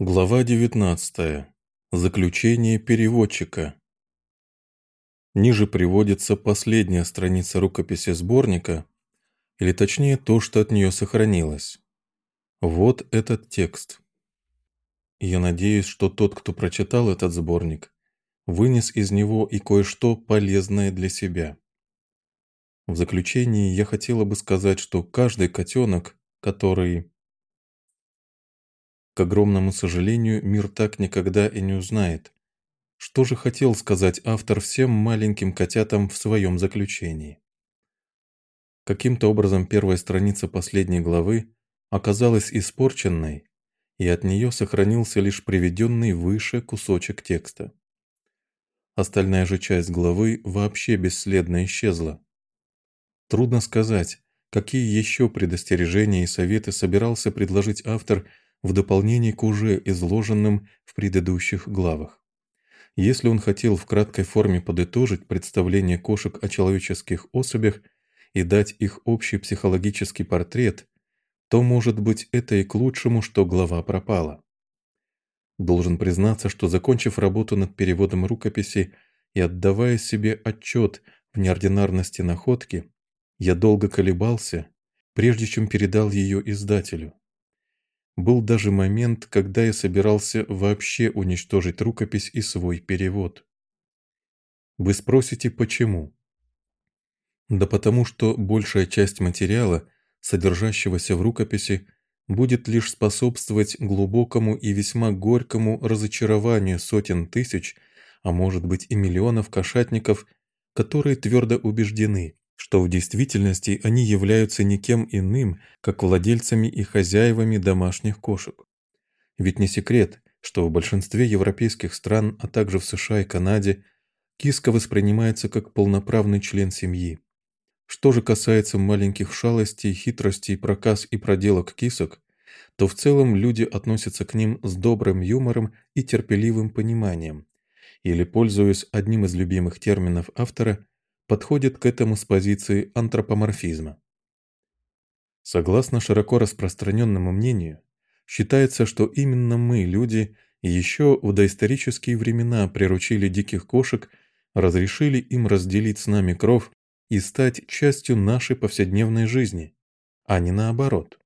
Глава 19. Заключение переводчика. Ниже приводится последняя страница рукописи сборника, или точнее то, что от нее сохранилось. Вот этот текст. Я надеюсь, что тот, кто прочитал этот сборник, вынес из него и кое-что полезное для себя. В заключении я хотела бы сказать, что каждый котенок, который к огромному сожалению, мир так никогда и не узнает. Что же хотел сказать автор всем маленьким котятам в своем заключении? Каким-то образом первая страница последней главы оказалась испорченной, и от нее сохранился лишь приведенный выше кусочек текста. Остальная же часть главы вообще бесследно исчезла. Трудно сказать, какие еще предостережения и советы собирался предложить автор в дополнение к уже изложенным в предыдущих главах. Если он хотел в краткой форме подытожить представление кошек о человеческих особях и дать их общий психологический портрет, то, может быть, это и к лучшему, что глава пропала. Должен признаться, что закончив работу над переводом рукописи и отдавая себе отчет в неординарности находки, я долго колебался, прежде чем передал ее издателю. Был даже момент, когда я собирался вообще уничтожить рукопись и свой перевод. Вы спросите, почему? Да потому что большая часть материала, содержащегося в рукописи, будет лишь способствовать глубокому и весьма горькому разочарованию сотен тысяч, а может быть и миллионов кошатников, которые твердо убеждены, что в действительности они являются никем иным, как владельцами и хозяевами домашних кошек. Ведь не секрет, что в большинстве европейских стран, а также в США и Канаде, киска воспринимается как полноправный член семьи. Что же касается маленьких шалостей, хитростей, проказ и проделок кисок, то в целом люди относятся к ним с добрым юмором и терпеливым пониманием, или, пользуясь одним из любимых терминов автора, подходит к этому с позиции антропоморфизма. Согласно широко распространенному мнению, считается, что именно мы, люди, еще в доисторические времена приручили диких кошек, разрешили им разделить с нами кровь и стать частью нашей повседневной жизни, а не наоборот.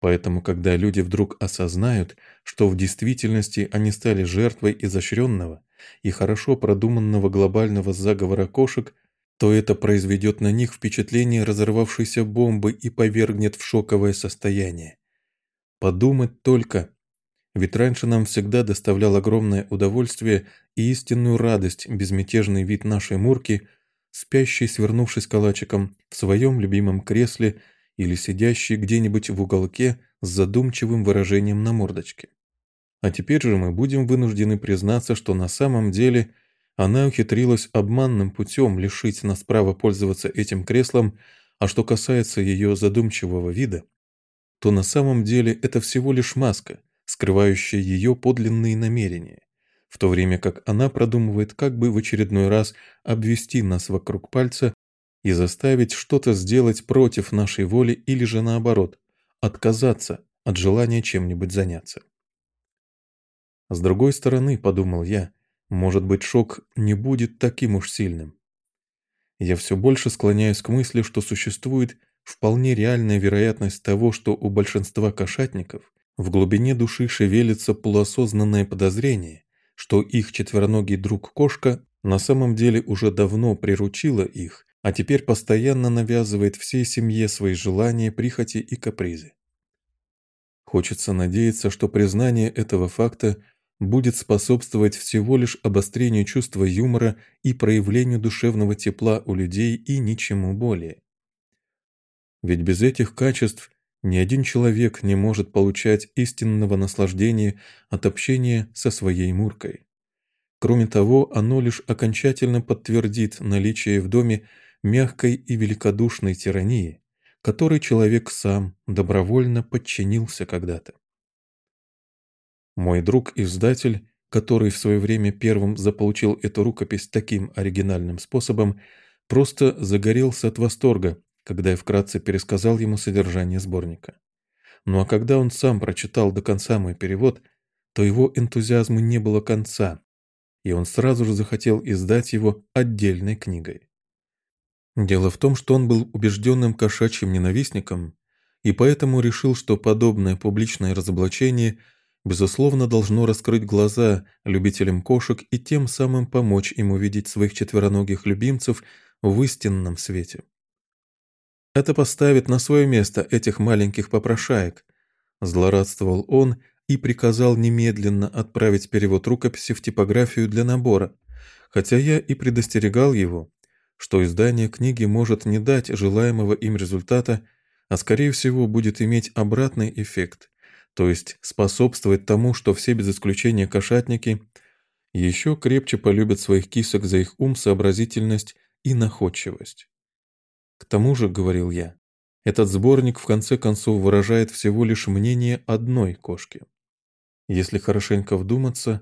Поэтому, когда люди вдруг осознают, что в действительности они стали жертвой изощренного и хорошо продуманного глобального заговора кошек, то это произведет на них впечатление разорвавшейся бомбы и повергнет в шоковое состояние. Подумать только, ведь раньше нам всегда доставлял огромное удовольствие и истинную радость безмятежный вид нашей Мурки, спящей, свернувшись калачиком в своем любимом кресле или сидящей где-нибудь в уголке с задумчивым выражением на мордочке. А теперь же мы будем вынуждены признаться, что на самом деле она ухитрилась обманным путем лишить нас права пользоваться этим креслом, а что касается ее задумчивого вида, то на самом деле это всего лишь маска, скрывающая ее подлинные намерения, в то время как она продумывает, как бы в очередной раз обвести нас вокруг пальца и заставить что-то сделать против нашей воли или же наоборот, отказаться от желания чем-нибудь заняться. С другой стороны, подумал я, может быть шок не будет таким уж сильным. Я все больше склоняюсь к мысли, что существует вполне реальная вероятность того, что у большинства кошатников в глубине души шевелится полуосознанное подозрение, что их четвероногий друг-кошка на самом деле уже давно приручила их, а теперь постоянно навязывает всей семье свои желания, прихоти и капризы. Хочется надеяться, что признание этого факта будет способствовать всего лишь обострению чувства юмора и проявлению душевного тепла у людей и ничему более. Ведь без этих качеств ни один человек не может получать истинного наслаждения от общения со своей Муркой. Кроме того, оно лишь окончательно подтвердит наличие в доме мягкой и великодушной тирании, которой человек сам добровольно подчинился когда-то. Мой друг-издатель, который в свое время первым заполучил эту рукопись таким оригинальным способом, просто загорелся от восторга, когда я вкратце пересказал ему содержание сборника. Ну а когда он сам прочитал до конца мой перевод, то его энтузиазму не было конца, и он сразу же захотел издать его отдельной книгой. Дело в том, что он был убежденным кошачьим ненавистником, и поэтому решил, что подобное публичное разоблачение безусловно должно раскрыть глаза любителям кошек и тем самым помочь им увидеть своих четвероногих любимцев в истинном свете. Это поставит на свое место этих маленьких попрошаек, злорадствовал он и приказал немедленно отправить перевод рукописи в типографию для набора, хотя я и предостерегал его, что издание книги может не дать желаемого им результата, а скорее всего будет иметь обратный эффект, то есть способствовать тому, что все без исключения кошатники еще крепче полюбят своих кисок за их ум, сообразительность и находчивость. К тому же, говорил я, этот сборник в конце концов выражает всего лишь мнение одной кошки. Если хорошенько вдуматься,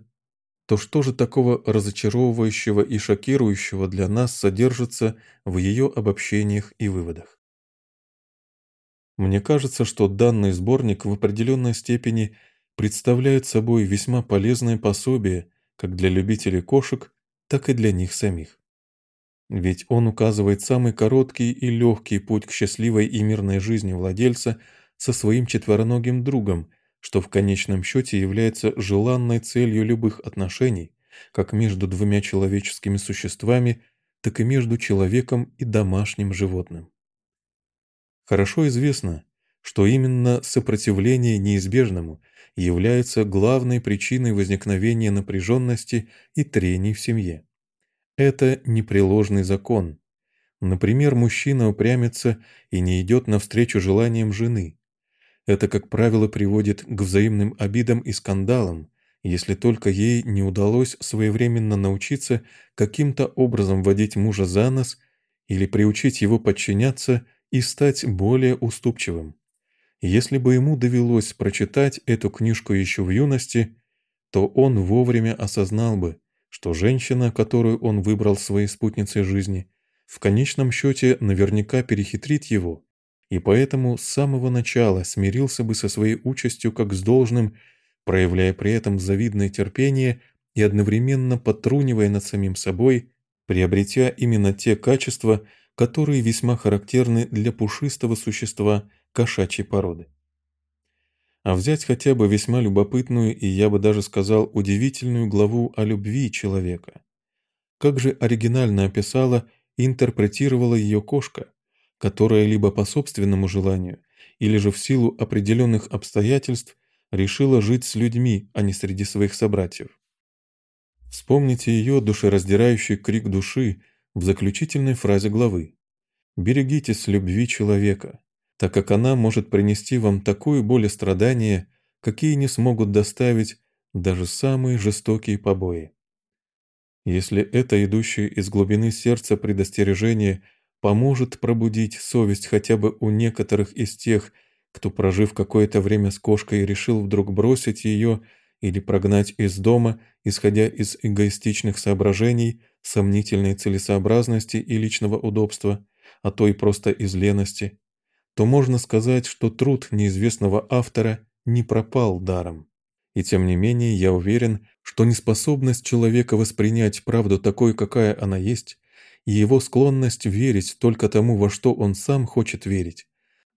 то что же такого разочаровывающего и шокирующего для нас содержится в ее обобщениях и выводах? Мне кажется, что данный сборник в определенной степени представляет собой весьма полезное пособие как для любителей кошек, так и для них самих. Ведь он указывает самый короткий и легкий путь к счастливой и мирной жизни владельца со своим четвероногим другом, что в конечном счете является желанной целью любых отношений, как между двумя человеческими существами, так и между человеком и домашним животным. Хорошо известно, что именно сопротивление неизбежному является главной причиной возникновения напряженности и трений в семье. Это непреложный закон. Например, мужчина упрямится и не идет навстречу желаниям жены, это, как правило, приводит к взаимным обидам и скандалам, если только ей не удалось своевременно научиться каким-то образом водить мужа за нос или приучить его подчиняться и стать более уступчивым. Если бы ему довелось прочитать эту книжку еще в юности, то он вовремя осознал бы, что женщина, которую он выбрал своей спутницей жизни, в конечном счете наверняка перехитрит его и поэтому с самого начала смирился бы со своей участью как с должным, проявляя при этом завидное терпение и одновременно потрунивая над самим собой, приобретя именно те качества, которые весьма характерны для пушистого существа кошачьей породы. А взять хотя бы весьма любопытную и, я бы даже сказал, удивительную главу о любви человека. Как же оригинально описала и интерпретировала ее кошка, которая либо по собственному желанию, или же в силу определенных обстоятельств решила жить с людьми, а не среди своих собратьев. Вспомните ее душераздирающий крик души в заключительной фразе главы. «Берегитесь любви человека, так как она может принести вам такую боль и страдания, какие не смогут доставить даже самые жестокие побои». Если это идущее из глубины сердца предостережение – поможет пробудить совесть хотя бы у некоторых из тех, кто, прожив какое-то время с кошкой, решил вдруг бросить ее или прогнать из дома, исходя из эгоистичных соображений, сомнительной целесообразности и личного удобства, а то и просто из лености, то можно сказать, что труд неизвестного автора не пропал даром. И тем не менее я уверен, что неспособность человека воспринять правду такой, какая она есть, и его склонность верить только тому, во что он сам хочет верить,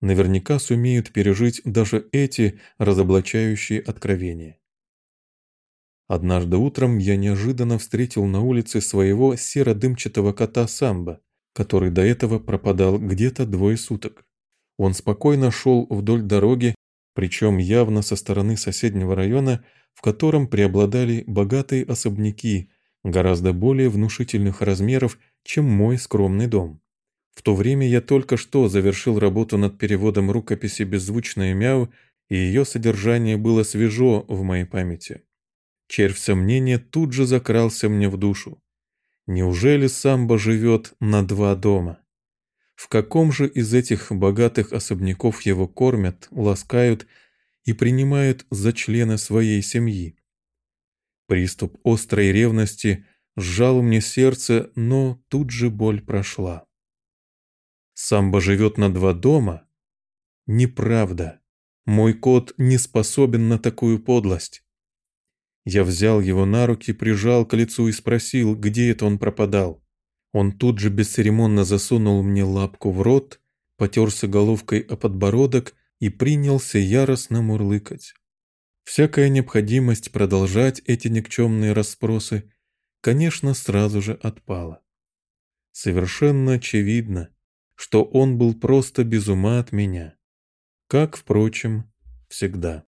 наверняка сумеют пережить даже эти разоблачающие откровения. Однажды утром я неожиданно встретил на улице своего серо-дымчатого кота Самбо, который до этого пропадал где-то двое суток. Он спокойно шел вдоль дороги, причем явно со стороны соседнего района, в котором преобладали богатые особняки, гораздо более внушительных размеров чем мой скромный дом. В то время я только что завершил работу над переводом рукописи «Беззвучное мяу», и ее содержание было свежо в моей памяти. Червь сомнения тут же закрался мне в душу. Неужели самбо живет на два дома? В каком же из этих богатых особняков его кормят, ласкают и принимают за члена своей семьи? Приступ острой ревности сжал мне сердце, но тут же боль прошла. Самбо живет на два дома? Неправда. Мой кот не способен на такую подлость. Я взял его на руки, прижал к лицу и спросил, где это он пропадал. Он тут же бесцеремонно засунул мне лапку в рот, потерся головкой о подбородок и принялся яростно мурлыкать. Всякая необходимость продолжать эти никчемные расспросы, конечно, сразу же отпала. Совершенно очевидно, что он был просто без ума от меня, как, впрочем, всегда.